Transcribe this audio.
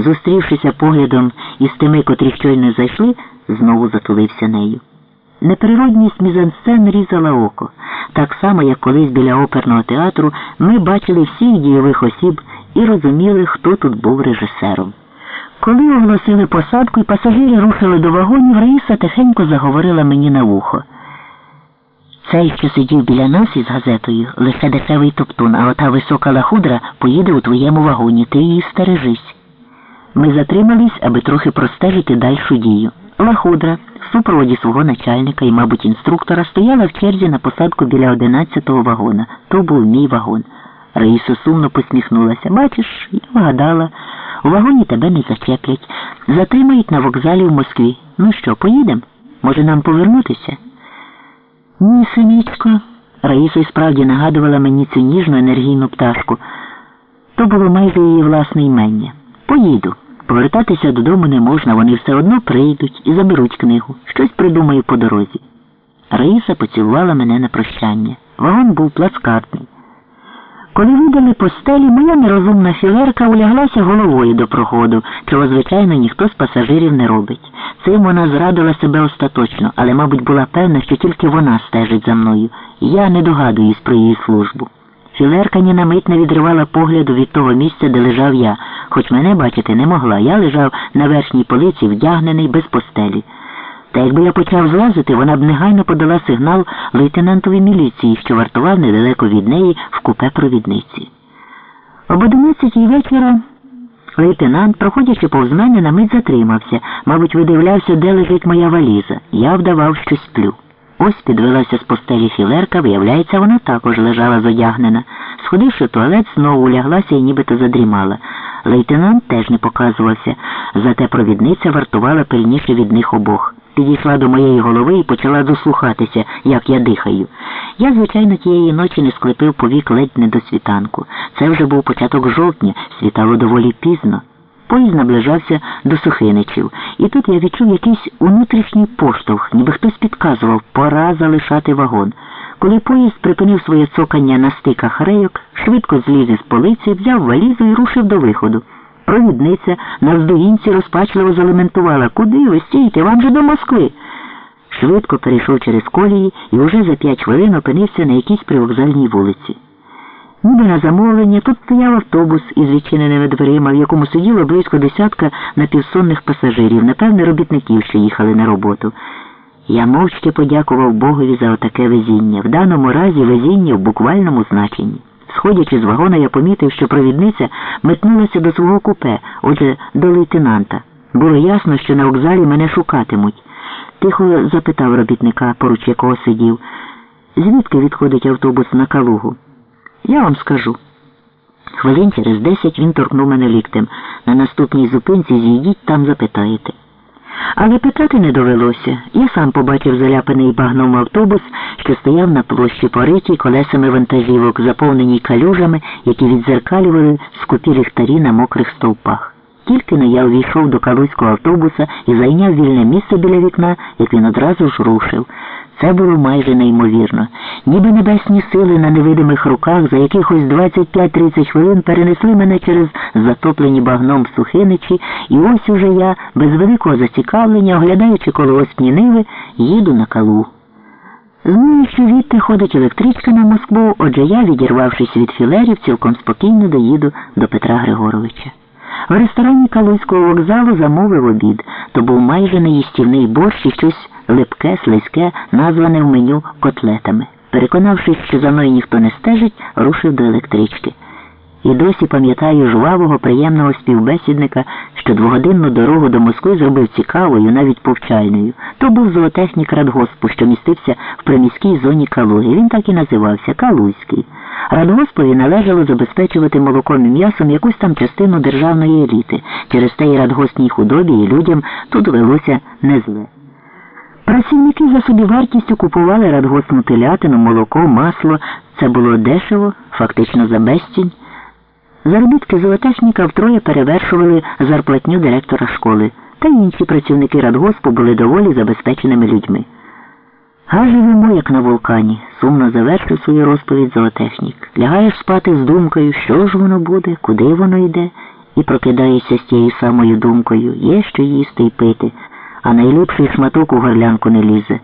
зустрівшися поглядом із тими, котрі щойно зайшли, знову затулився нею. Неприродність мізансцен різала око, так само, як колись біля оперного театру ми бачили всіх дійових осіб і розуміли, хто тут був режисером. Коли оголосили посадку і пасажири рушили до вагонів, Раїса тихенько заговорила мені на вухо. Цей, що сидів біля нас із газетою, лише дешевий топтун, а ота висока лахудра поїде у твоєму вагоні, ти її стережись. Ми затримались, аби трохи простежити дальшу дію. Лахудра в супроводі свого начальника і, мабуть, інструктора стояла в черзі на посадку біля одинадцятого вагона. То був мій вагон. Раїса сумно посміхнулася. Бачиш, я вгадала, у вагоні тебе не зачеплять. Затримають на вокзалі в Москві. Ну що, поїдемо? Може нам повернутися? Ні, синичко. Раїса й справді нагадувала мені цю ніжну енергійну пташку. То було майже її власне імення. Поїду. Повертатися додому не можна, вони все одно прийдуть і заберуть книгу. Щось придумаю по дорозі. Раїса поцілувала мене на прощання. Вагон був плацкартний. Коли видали постелі, моя нерозумна філерка уляглася головою до проходу, чого, звичайно, ніхто з пасажирів не робить. Цим вона зрадила себе остаточно, але, мабуть, була певна, що тільки вона стежить за мною. Я не догадуюсь про її службу. Філерка ні на мить не відривала погляду від того місця, де лежав я, хоч мене бачити не могла. Я лежав на верхній полиці, вдягнений без постелі. Та якби я почав злазити, вона б негайно подала сигнал лейтенантові міліції, що вартував недалеко від неї в купе провідниці. Об одинадцятій вечора лейтенант, проходячи повз мене, на мить затримався, мабуть, видивлявся, де лежить моя валіза. Я вдавав, що сплю. Ось підвелася з постелі філерка, виявляється, вона також лежала зодягнена. Сходивши в туалет, знову ляглася і нібито задрімала. Лейтенант теж не показувався, зате провідниця вартувала пильніше від них обох. Підійшла до моєї голови і почала дослухатися, як я дихаю. Я, звичайно, тієї ночі не склепив повік ледь не до світанку. Це вже був початок жовтня, світало доволі пізно. Поїзд наближався до Сухиничів, і тут я відчув якийсь внутрішній поштовх, ніби хтось підказував, пора залишати вагон. Коли поїзд припинив своє цокання на стиках рейок, швидко зліз із полиці, взяв валізу і рушив до виходу. Провідниця на вздоїнці розпачливо залементувала. Куди ви стійте? Вам же до Москви. Швидко перейшов через колії і уже за п'ять хвилин опинився на якійсь привокзальній вулиці. Ніби на замовлення тут стояв автобус із відчиненими дверима, в якому сиділо близько десятка напівсонних пасажирів, напевне, робітників, що їхали на роботу. Я мовчки подякував Богові за отаке везіння, в даному разі везіння в буквальному значенні. Сходячи з вагона, я помітив, що провідниця метнулася до свого купе, отже, до лейтенанта. Було ясно, що на вокзалі мене шукатимуть. Тихо запитав робітника, поруч якого сидів, звідки відходить автобус на Калугу. Я вам скажу. Хвилин через десять він торкнув мене ліктем. На наступній зупинці зійдіть там запитаєте. Але питати не довелося. Я сам побачив заляпаний багном автобус, що стояв на площі поритій колесами вантажівок, заповненій калюжами, які відзеркалювали скупі ліхтарі на мокрих стовпах. Тільки не я увійшов до калузького автобуса і зайняв вільне місце біля вікна, як він одразу ж рушив. Це було майже неймовірно. Ніби небесні сили на невидимих руках за якихось 25-30 хвилин перенесли мене через затоплені багном сухиничі, і ось уже я, без великого зацікавлення, оглядаючи колгоспні ниви, їду на калу. Знаю, що відти ходить електричка на Москву, отже я, відірвавшись від філерів, цілком спокійно доїду до Петра Григоровича. В ресторані Калузького вокзалу замовив обід, то був майже неїстівний борщ і щось липке, слизьке, назване в меню котлетами. Переконавшись, що за мною ніхто не стежить, рушив до електрички. І досі пам'ятаю жвавого, приємного співбесідника, що двогодинну дорогу до Москви зробив цікавою, навіть повчальною. То був зоотехнік радгоспу, що містився в приміській зоні Калуги. Він так і називався Калузький. Радгоспові належало забезпечувати молоком і м'ясом якусь там частину державної еліти. Через те і радгоспній худобі і людям тут велося не зле. Працівники за собівартістю купували радгосну телятину, молоко, масло. Це було дешево, фактично за безцінь. Заробітки зоотехніка втроє перевершували зарплатню директора школи, та інші працівники радгоспу були доволі забезпеченими людьми. А живемо, як на вулкані, сумно завершив свою розповідь зоотехнік. Лягаєш спати з думкою, що ж воно буде, куди воно йде, і прокидаєшся з тією самою думкою, є що їсти і пити, а найліпший шматок у горлянку не лізе.